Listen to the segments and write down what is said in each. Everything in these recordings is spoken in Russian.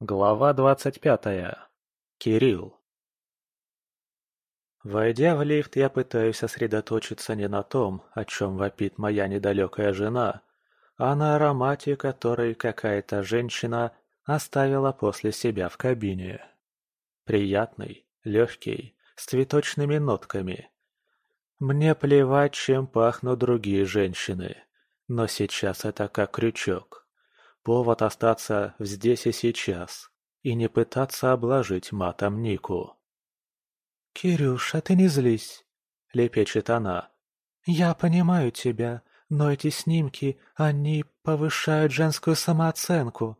Глава двадцать пятая. Кирилл. Войдя в лифт, я пытаюсь сосредоточиться не на том, о чем вопит моя недалекая жена, а на аромате, который какая-то женщина оставила после себя в кабине. Приятный, легкий, с цветочными нотками. Мне плевать, чем пахнут другие женщины, но сейчас это как крючок. Повод остаться здесь и сейчас и не пытаться обложить матом Нику. «Кирюша, ты не злись», — лепечет она. «Я понимаю тебя, но эти снимки, они повышают женскую самооценку».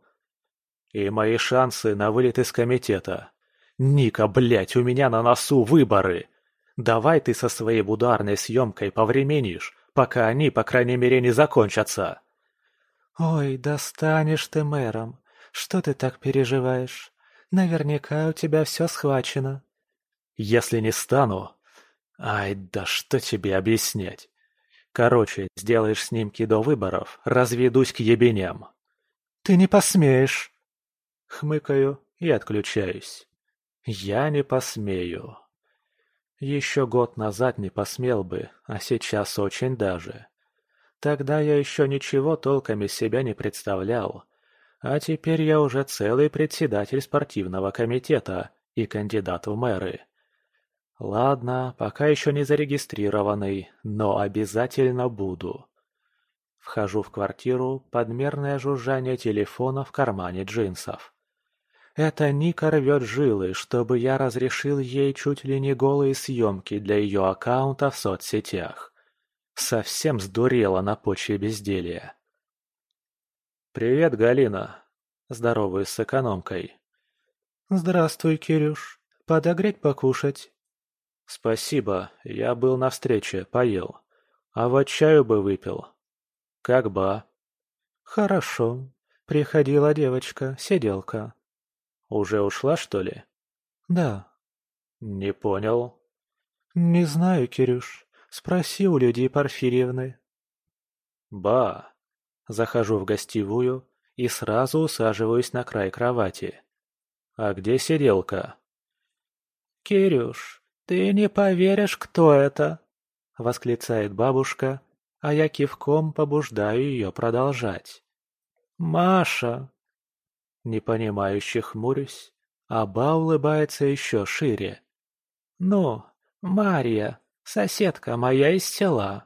«И мои шансы на вылет из комитета. Ника, блядь, у меня на носу выборы. Давай ты со своей бударной съемкой повременишь, пока они, по крайней мере, не закончатся». «Ой, да станешь ты мэром. Что ты так переживаешь? Наверняка у тебя все схвачено». «Если не стану...» «Ай, да что тебе объяснять? Короче, сделаешь снимки до выборов, разведусь к ебеням». «Ты не посмеешь!» Хмыкаю и отключаюсь. «Я не посмею». Еще год назад не посмел бы, а сейчас очень даже. Тогда я еще ничего толком из себя не представлял. А теперь я уже целый председатель спортивного комитета и кандидат в мэры. Ладно, пока еще не зарегистрированный, но обязательно буду. Вхожу в квартиру, подмерное жужжание телефона в кармане джинсов. Это Ника рвет жилы, чтобы я разрешил ей чуть ли не голые съемки для ее аккаунта в соцсетях. Совсем сдурела на почве безделья. «Привет, Галина!» Здороваюсь с экономкой. «Здравствуй, Кирюш. Подогреть покушать?» «Спасибо. Я был на встрече, поел. А вот чаю бы выпил. Как ба?» «Хорошо. Приходила девочка, сиделка». «Уже ушла, что ли?» «Да». «Не понял». «Не знаю, Кирюш. Спроси у Лидии Порфирьевны. Ба! Захожу в гостевую и сразу усаживаюсь на край кровати. А где сиделка? «Кирюш, ты не поверишь, кто это!» — восклицает бабушка, а я кивком побуждаю ее продолжать. «Маша!» Непонимающе хмурюсь, а Ба улыбается еще шире. «Ну, Марья, Соседка моя из села.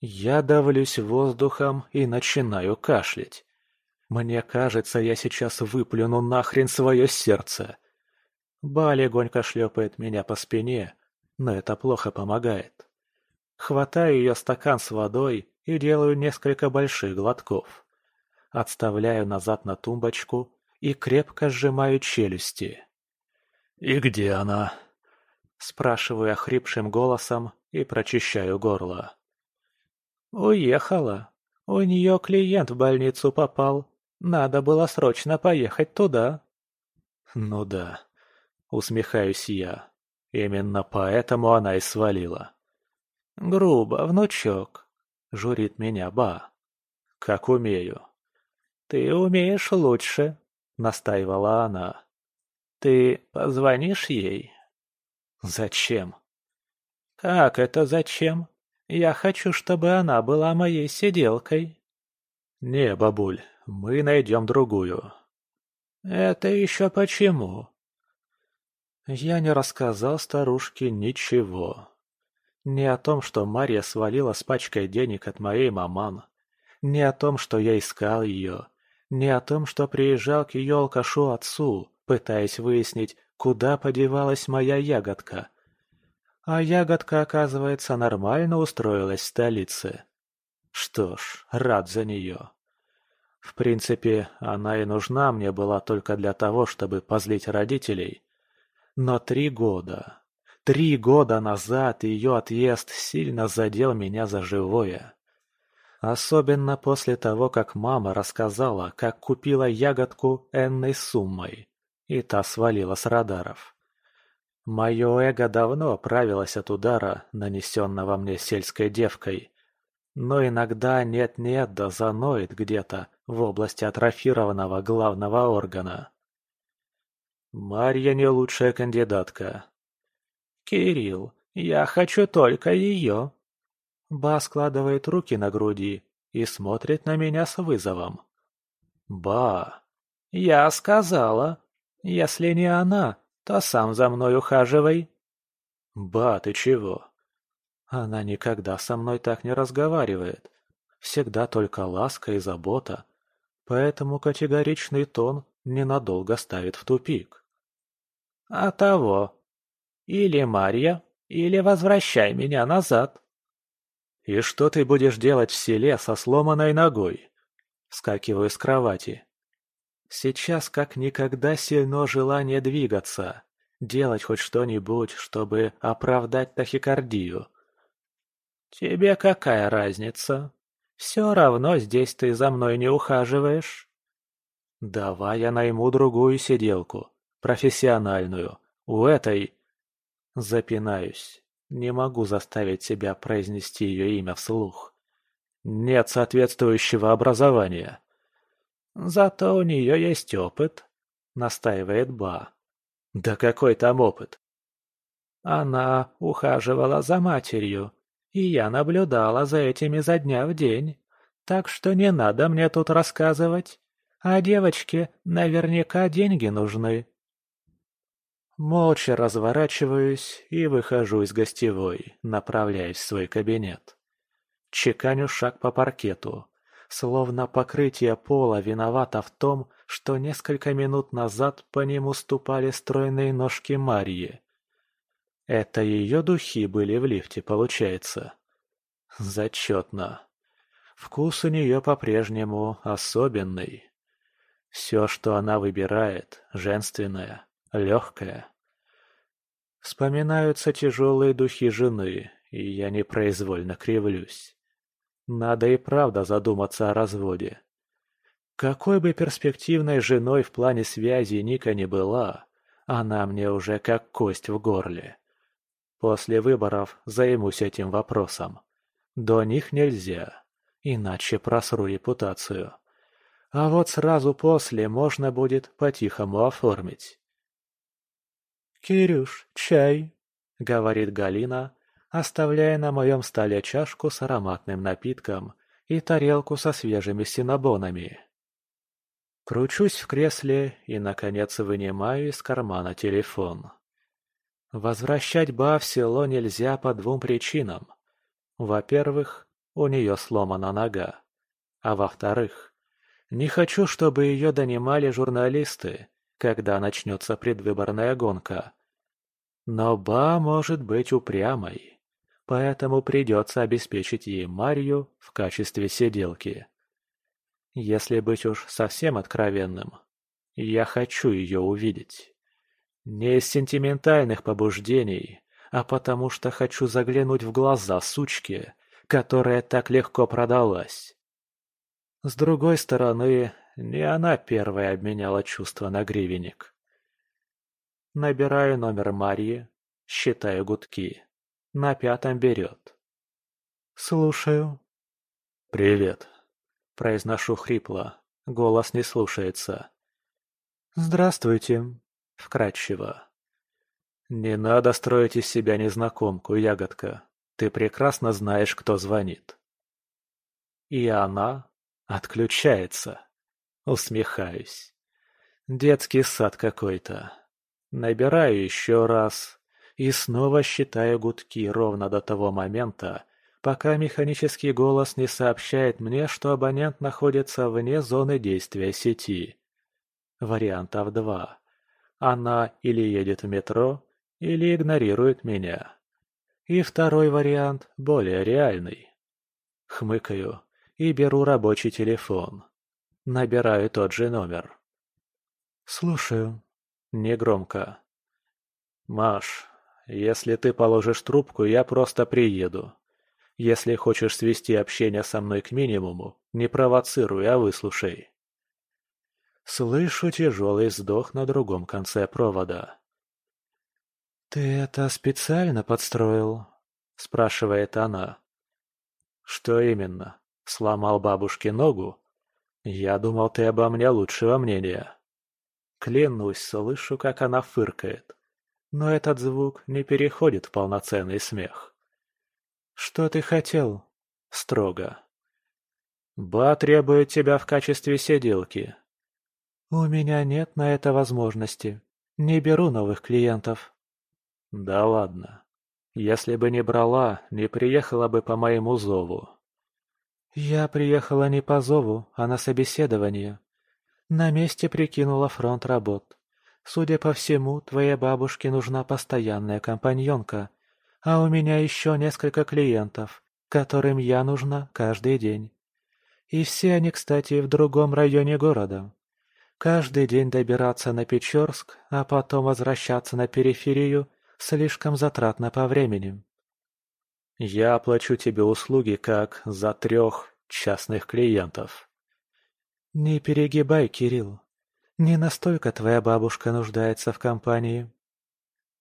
Я давлюсь воздухом и начинаю кашлять. Мне кажется, я сейчас выплюну нахрен свое сердце. Ба легонько шлепает меня по спине, но это плохо помогает. Хватаю ее стакан с водой и делаю несколько больших глотков. Отставляю назад на тумбочку и крепко сжимаю челюсти. «И где она?» Спрашиваю охрипшим голосом и прочищаю горло. «Уехала. У нее клиент в больницу попал. Надо было срочно поехать туда». «Ну да», — усмехаюсь я. Именно поэтому она и свалила. «Грубо, внучок», — журит меня Ба. «Как умею». «Ты умеешь лучше», — настаивала она. «Ты позвонишь ей?» «Зачем?» «Как это зачем? Я хочу, чтобы она была моей сиделкой». «Не, бабуль, мы найдем другую». «Это еще почему?» Я не рассказал старушке ничего. Не о том, что Марья свалила с пачкой денег от моей маман. Не о том, что я искал ее. Не о том, что приезжал к ее алкашу отцу, пытаясь выяснить, куда подевалась моя ягодка. А ягодка, оказывается, нормально устроилась в столице. Что ж, рад за нее. В принципе, она и нужна мне была только для того, чтобы позлить родителей. Но три года... Три года назад ее отъезд сильно задел меня за живое. Особенно после того, как мама рассказала, как купила ягодку энной суммой и та свалила с радаров. Мое эго давно правилось от удара, нанесенного мне сельской девкой. Но иногда нет-нет да заноет где-то в области атрофированного главного органа. Марья не лучшая кандидатка. Кирилл, я хочу только ее. Ба складывает руки на груди и смотрит на меня с вызовом. Ба. Я сказала. Если не она, то сам за мной ухаживай. Ба, ты чего? Она никогда со мной так не разговаривает. Всегда только ласка и забота. Поэтому категоричный тон ненадолго ставит в тупик. «А того. Или Марья, или возвращай меня назад». «И что ты будешь делать в селе со сломанной ногой?» Скакиваю с кровати. Сейчас как никогда сильно желание двигаться, делать хоть что-нибудь, чтобы оправдать тахикардию. «Тебе какая разница? Все равно здесь ты за мной не ухаживаешь». «Давай я найму другую сиделку, профессиональную, у этой...» Запинаюсь, не могу заставить себя произнести ее имя вслух. Нет соответствующего образования. «Зато у нее есть опыт», — настаивает Ба. «Да какой там опыт?» Она ухаживала за матерью, и я наблюдала за этим изо дня в день. Так что не надо мне тут рассказывать. А девочке наверняка деньги нужны. Молча разворачиваюсь и выхожу из гостевой, направляясь в свой кабинет. Чеканю шаг по паркету, словно покрытие пола виновато в том, что несколько минут назад по нему ступали стройные ножки Марьи. Это ее духи были в лифте, получается. Зачетно. Вкус у нее по-прежнему особенный. Все, что она выбирает, женственное, легкое. Вспоминаются тяжелые духи жены, и я непроизвольно кривлюсь. Надо и правда задуматься о разводе. Какой бы перспективной женой в плане связи Ника не была, она мне уже как кость в горле. После выборов займусь этим вопросом. До них нельзя, иначе просру репутацию. А вот сразу после можно будет по-тихому оформить. «Кирюш, чай!» — говорит Галина, оставляя на моем столе чашку с ароматным напитком и тарелку со свежими синабонами. Кручусь в кресле и, наконец, вынимаю из кармана телефон. Возвращать Ба в село нельзя по двум причинам. Во-первых, у нее сломана нога. А во-вторых, не хочу, чтобы ее донимали журналисты, когда начнется предвыборная гонка. Но Ба может быть упрямой, поэтому придется обеспечить ей Марью в качестве сиделки. Если быть уж совсем откровенным, я хочу ее увидеть. Не из сентиментальных побуждений, а потому что хочу заглянуть в глаза сучки, которая так легко продалась. С другой стороны, не она первая обменяла чувства на гривенник. Набираю номер Марьи, считаю гудки. На пятом берет. «Слушаю». «Привет», — произношу хрипло. Голос не слушается. «Здравствуйте», — вкратчиво. «Не надо строить из себя незнакомку, ягодка. Ты прекрасно знаешь, кто звонит». И она Отключается. Усмехаюсь. Детский сад какой-то. Набираю еще раз. И снова считаю гудки ровно до того момента, пока механический голос не сообщает мне, что абонент находится вне зоны действия сети. Вариантов два. Она или едет в метро, или игнорирует меня. И второй вариант более реальный. Хмыкаю и беру рабочий телефон. Набираю тот же номер. «Слушаю». Негромко. «Маш, если ты положишь трубку, я просто приеду. Если хочешь свести общение со мной к минимуму, не провоцируй, а выслушай». Слышу тяжелый вздох на другом конце провода. «Ты это специально подстроил?» – спрашивает она. «Что именно?» Сломал бабушке ногу? Я думал, ты обо мне лучшего мнения. Клянусь, слышу, как она фыркает. Но этот звук не переходит в полноценный смех. «Что ты хотел?» Строго. «Ба требует тебя в качестве сиделки». «У меня нет на это возможности. Не беру новых клиентов». «Да ладно. Если бы не брала, не приехала бы по моему зову». «Я приехала не по зову, а на собеседование. На месте прикинула фронт работ. Судя по всему, твоей бабушке нужна постоянная компаньонка, а у меня еще несколько клиентов, которым я нужна каждый день. И все они, кстати, в другом районе города. Каждый день добираться на Печорск, а потом возвращаться на периферию слишком затратно по времени. Я оплачу тебе услуги как за трех частных клиентов. Не перегибай, Кирилл. Не настолько твоя бабушка нуждается в компании.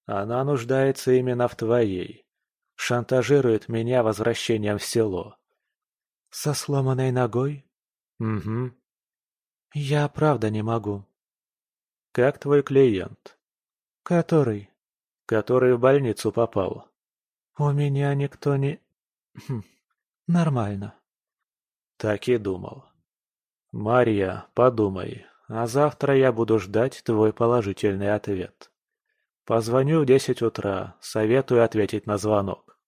Она нуждается именно в твоей. Шантажирует меня возвращением в село. Со сломанной ногой? Угу. Я правда не могу. Как твой клиент? Который? Который в больницу попал. У меня никто не... Хм. Нормально. Так и думал. Мария, подумай, а завтра я буду ждать твой положительный ответ. Позвоню в десять утра, советую ответить на звонок.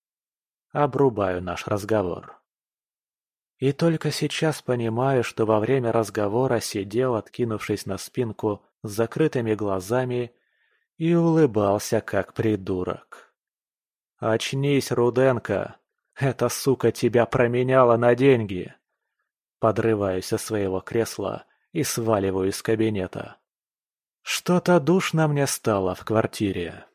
Обрубаю наш разговор. И только сейчас понимаю, что во время разговора сидел, откинувшись на спинку, с закрытыми глазами и улыбался, как придурок. «Очнись, Руденко! Эта сука тебя променяла на деньги!» Подрываюсь со своего кресла и сваливаю из кабинета. Что-то душно мне стало в квартире.